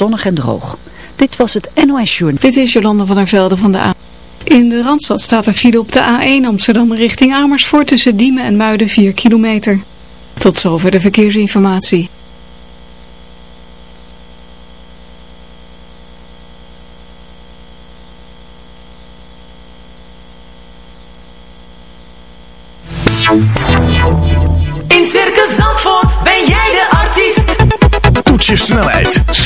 zonnig en droog. Dit was het NOS Journal. Dit is Jolanda van der Velde van de A. In de Randstad staat er file op de A1 Amsterdam richting Amersfoort tussen Diemen en Muiden 4 kilometer. Tot zover de verkeersinformatie.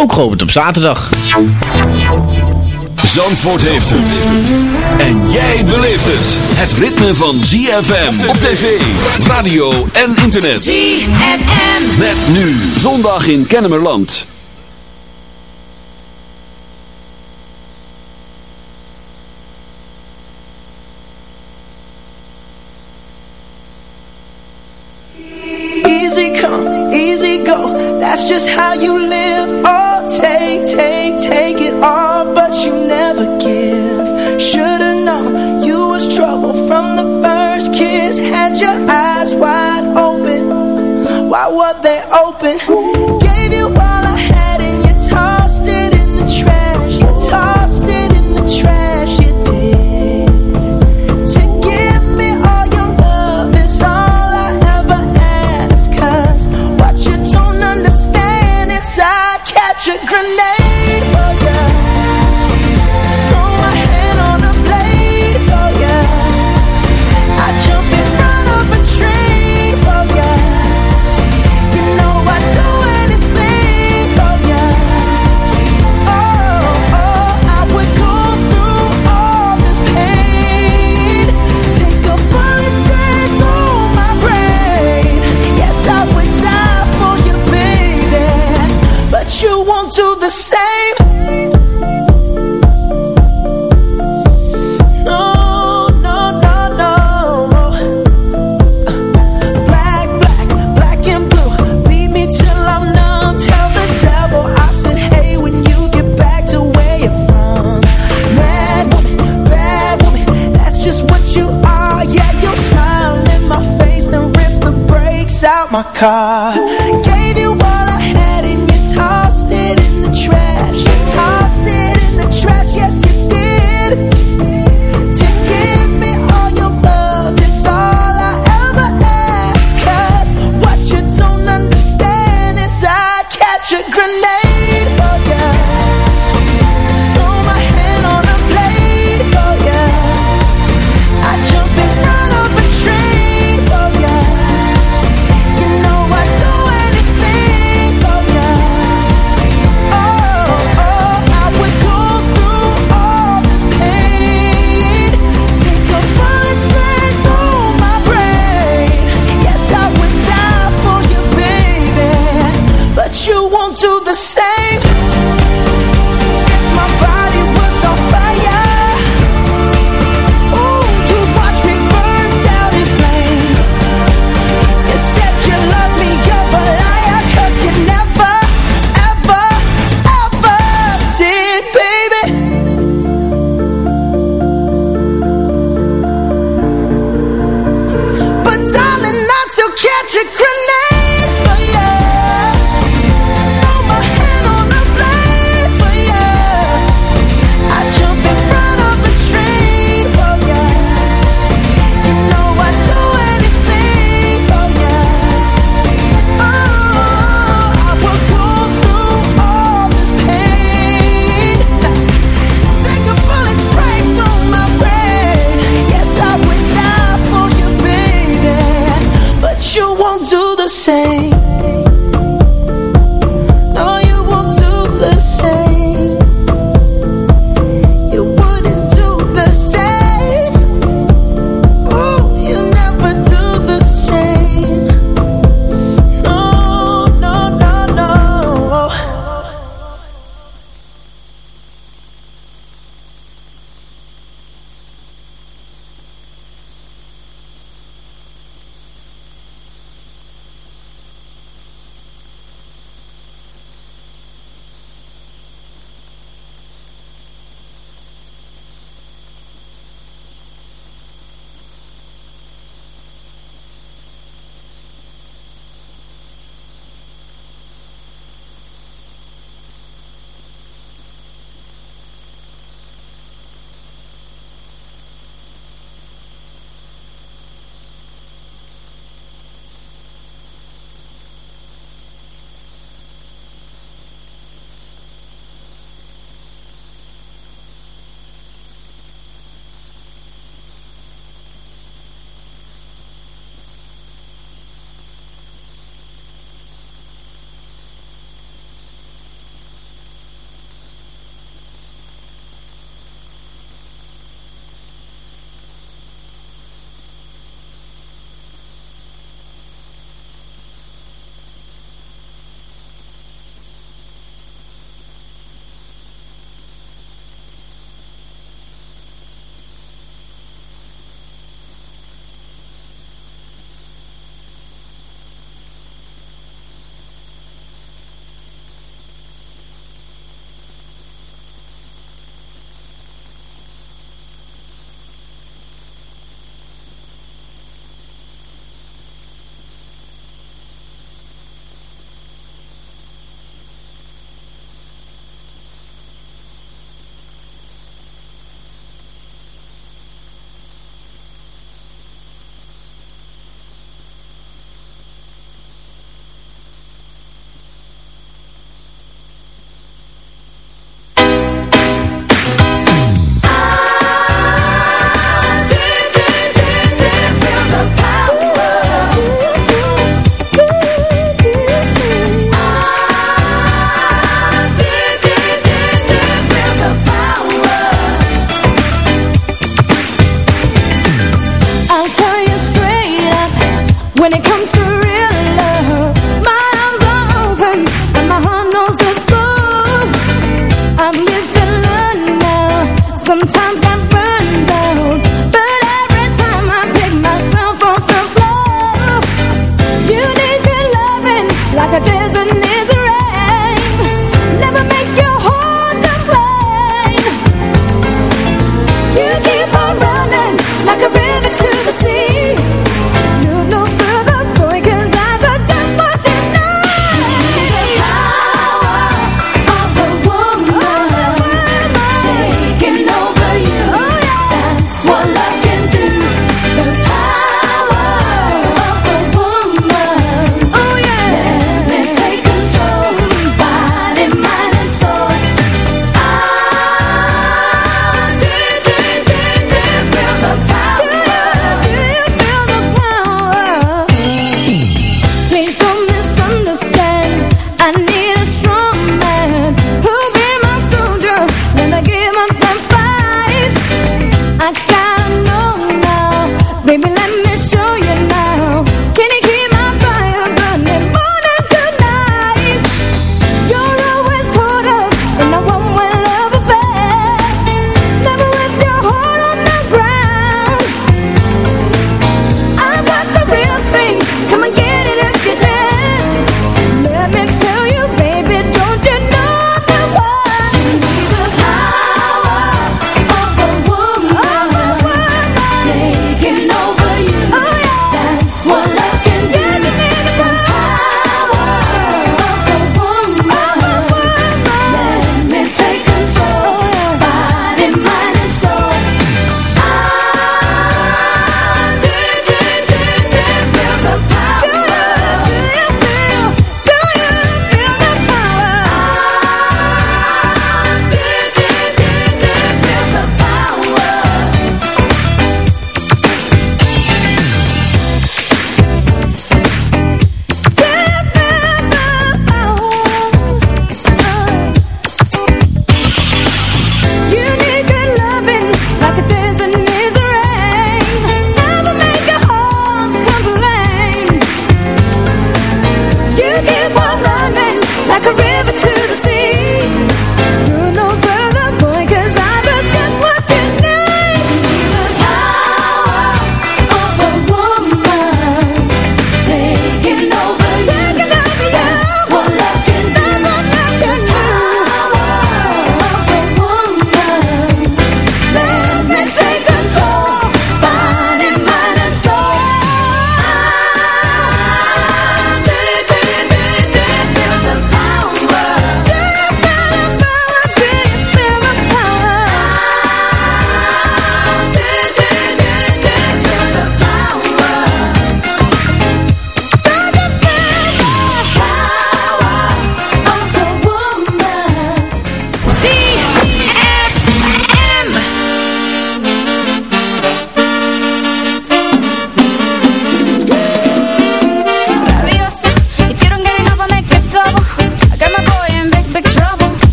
ook geopend op zaterdag. Zandvoort heeft het. En jij beleeft het. Het ritme van ZFM op tv, radio en internet. ZFM. Met nu zondag in Kennemerland. Your eyes wide open. Why were they open? My. Like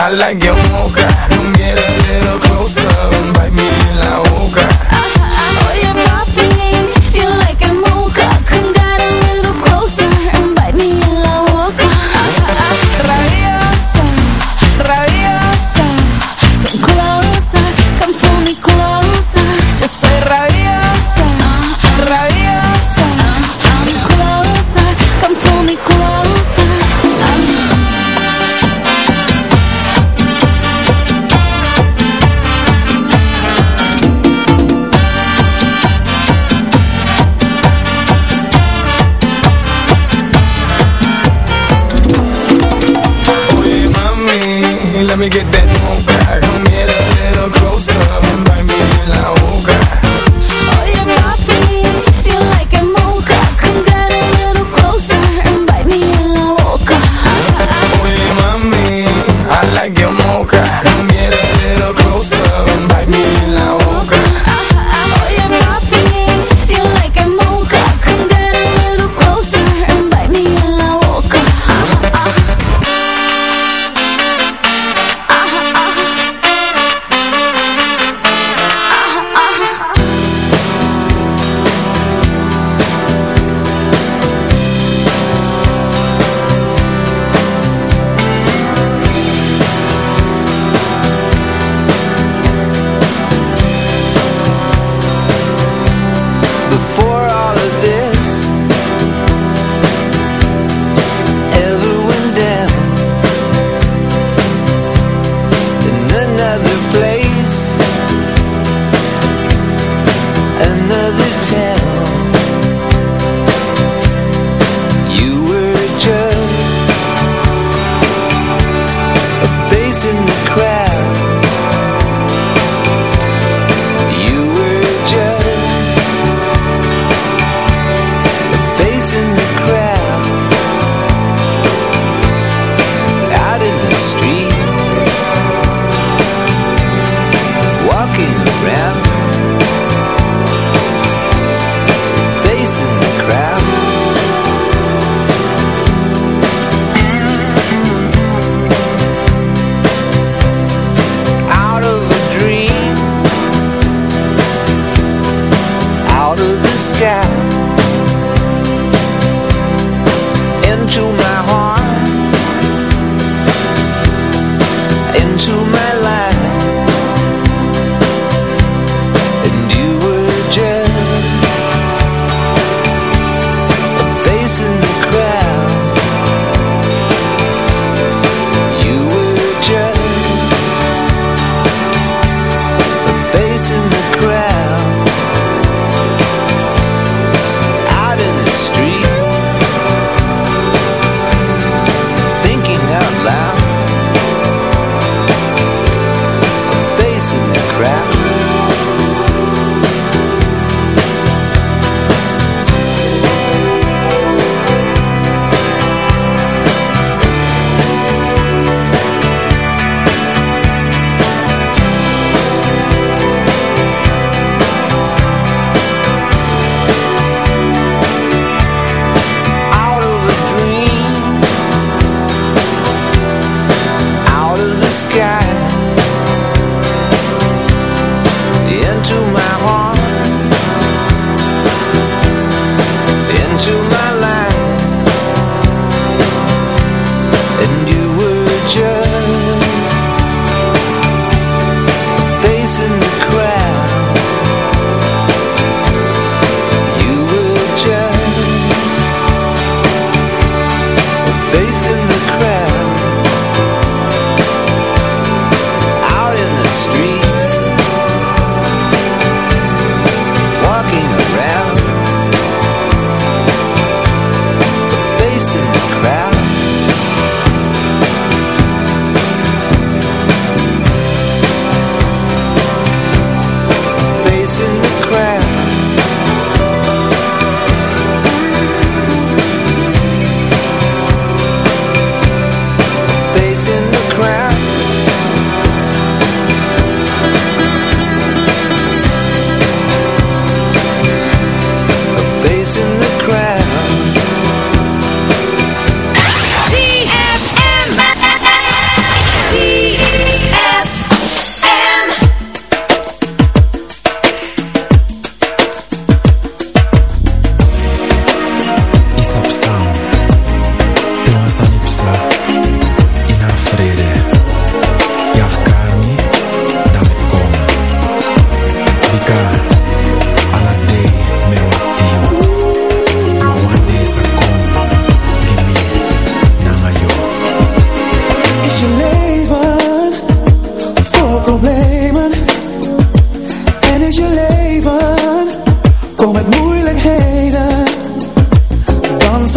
I like your mocha Come get a little closer and bite me in, the.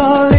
all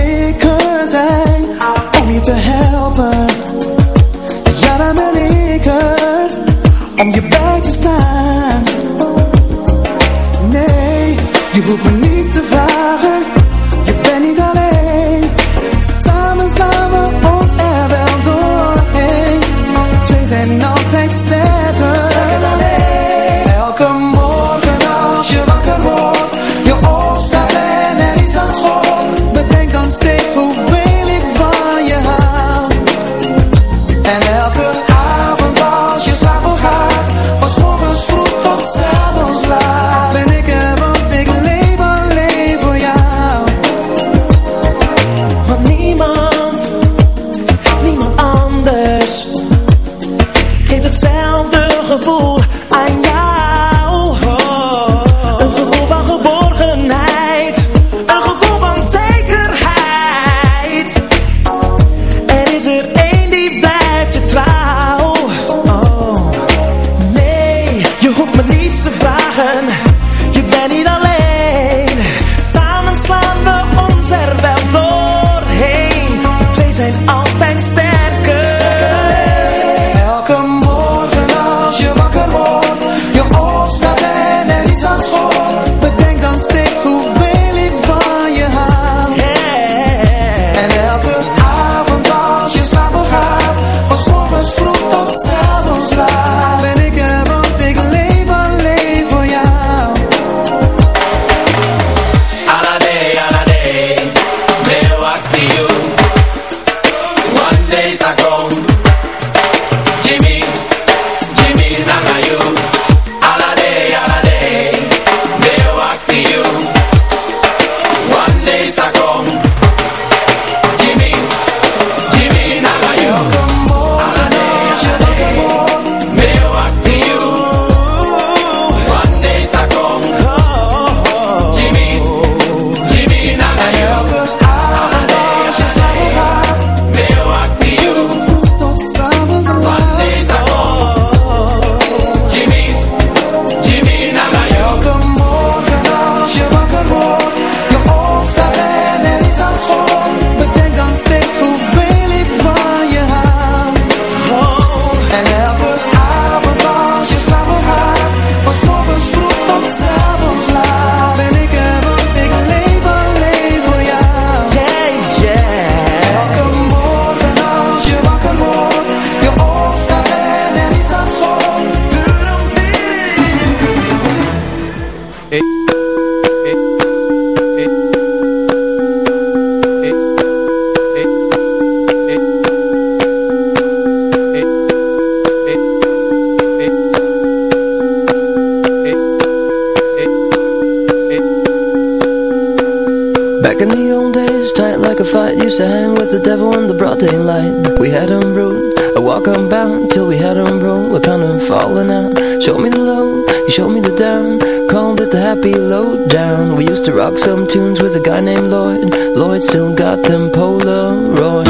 to rock some tunes with a guy named Lloyd. Lloyd still got them Polaroids.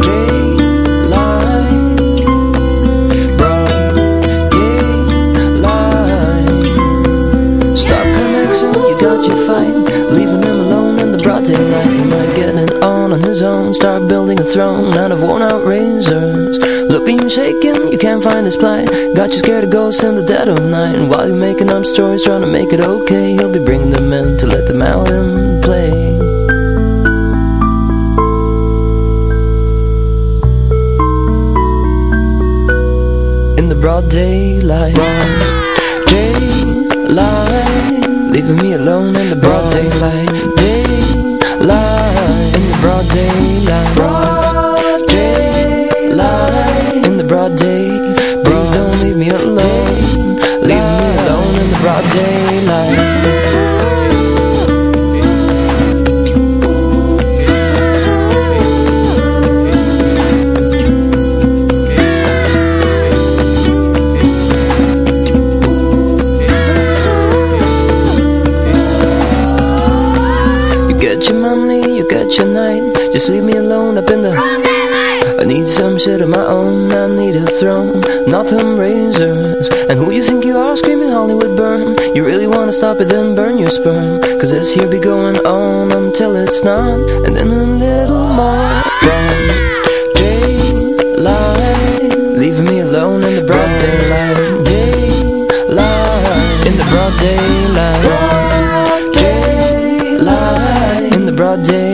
Daylight, broad daylight. Stop connecting. you got your fight. Leaving him alone in the broad daylight. He might get it on on his own. Start building a throne out of worn out razors. Looking shaking, you can't find his plight Got you scared of ghosts in the dead of night. And while you're making up stories trying to make it okay He'll be bringing them in to let them out and play. In the broad daylight. Broad Daylight. Leaving me alone in the broad daylight. Daylight. In the broad daylight. Broad daylight the broad day Please don't leave me alone. Leave me alone in the broad daylight. You got your night, just leave me alone up in the some shit of my own. I need a throne, not them razors. And who you think you are screaming Hollywood burn? You really wanna stop it then burn your sperm. Cause this here be going on until it's not. And then a little more One daylight Leaving me alone in the broad daylight. Daylight In the broad daylight. Daylight. In the broad daylight.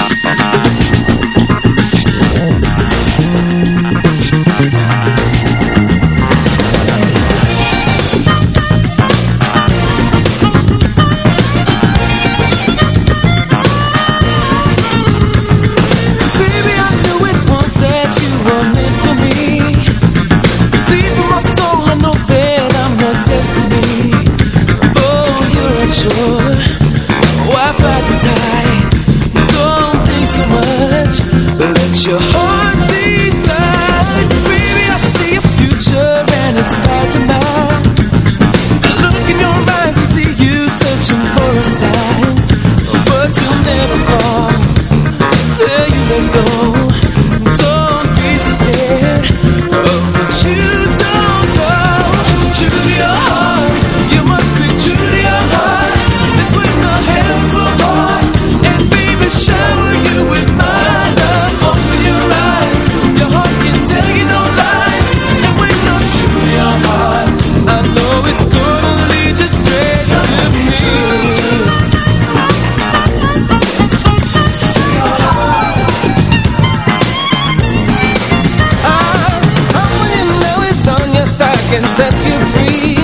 can set you free.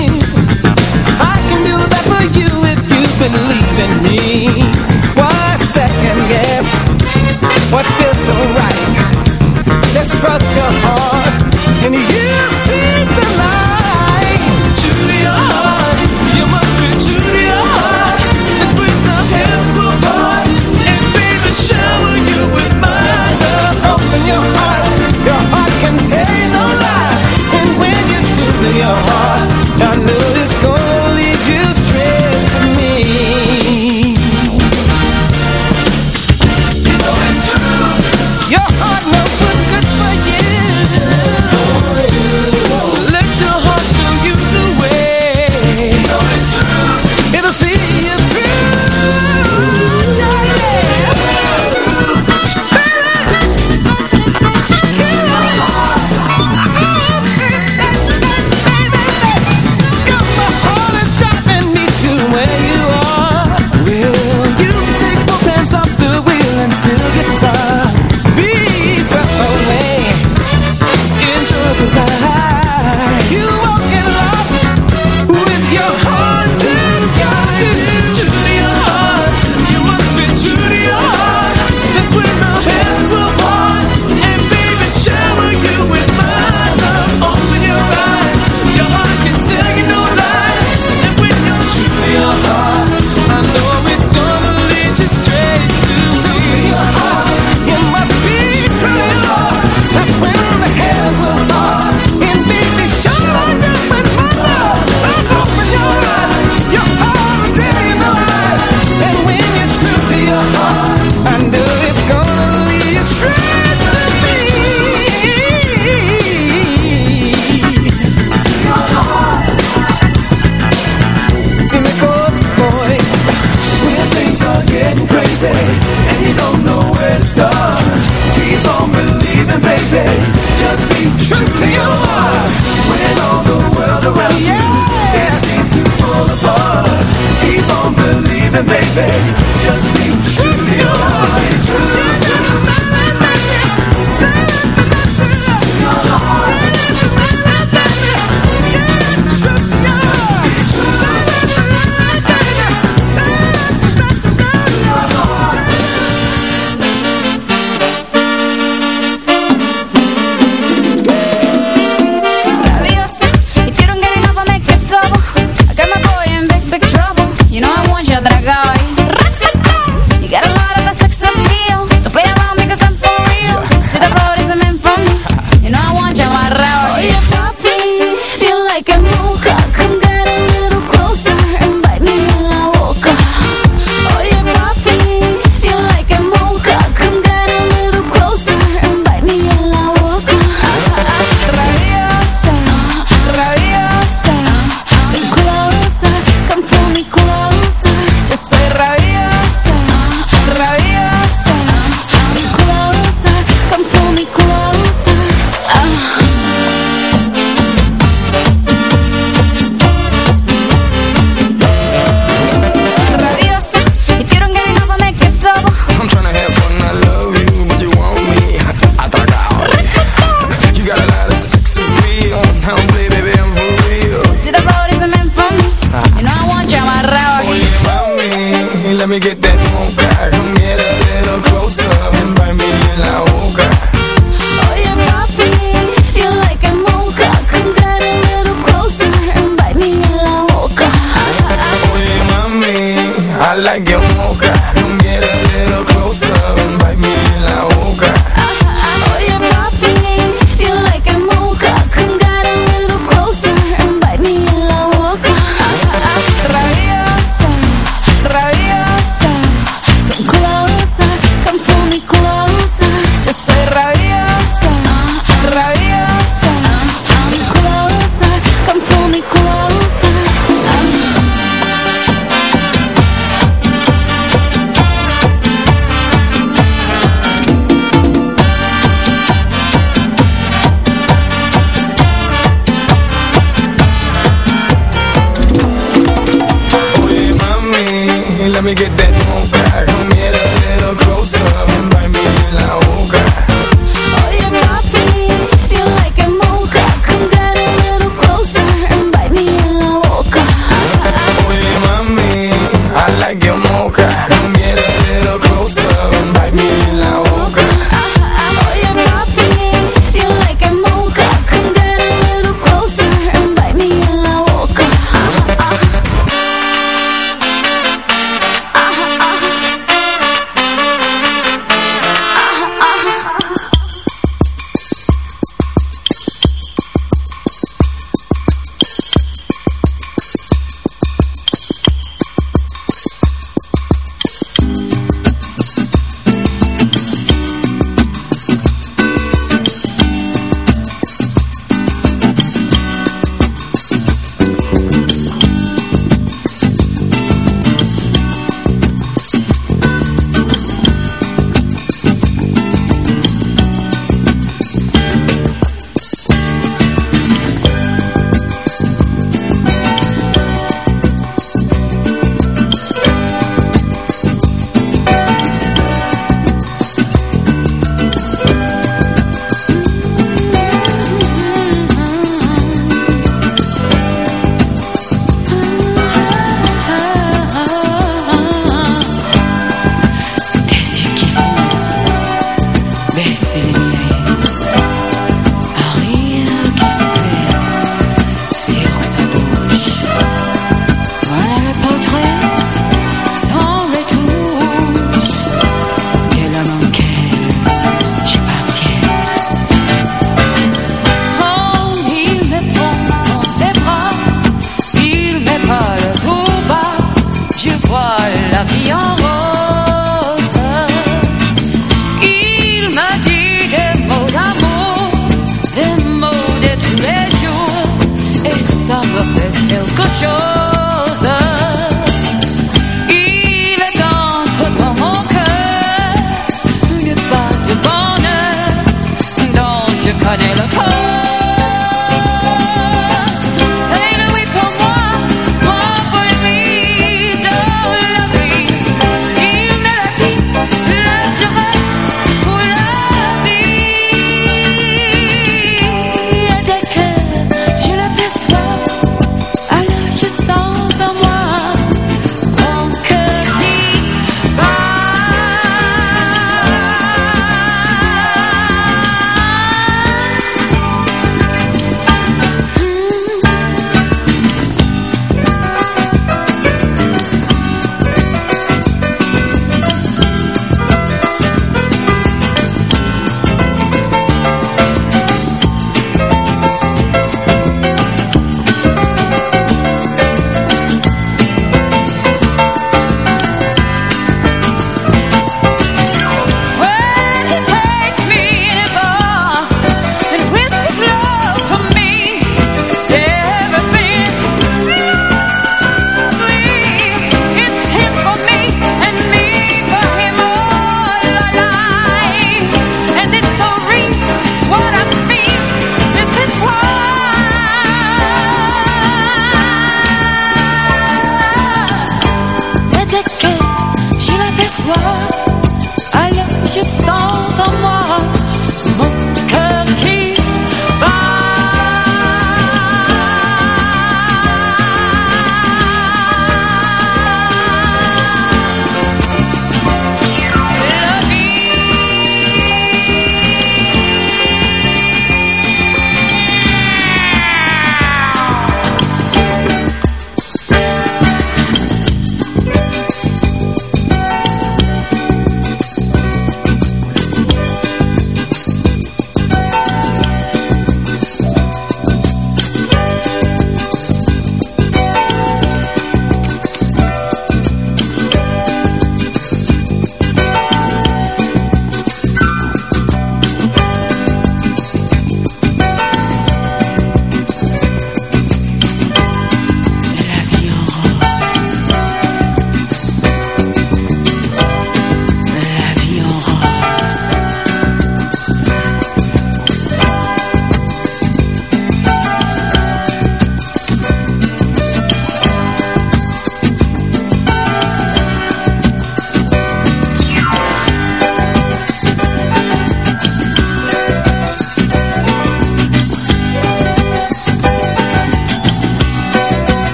See the road is meant for me. You know I want you amarrado aquí. Get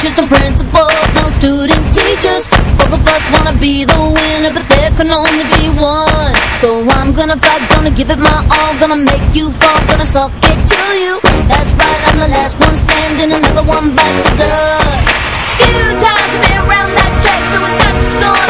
teachers and principals, no student teachers. Both of us wanna be the winner, but there can only be one. So I'm gonna fight, gonna give it my all, gonna make you fall, gonna suck it to you. That's right, I'm the last one standing, another one bites the dust. Few times I've been around that track, so it's not to score.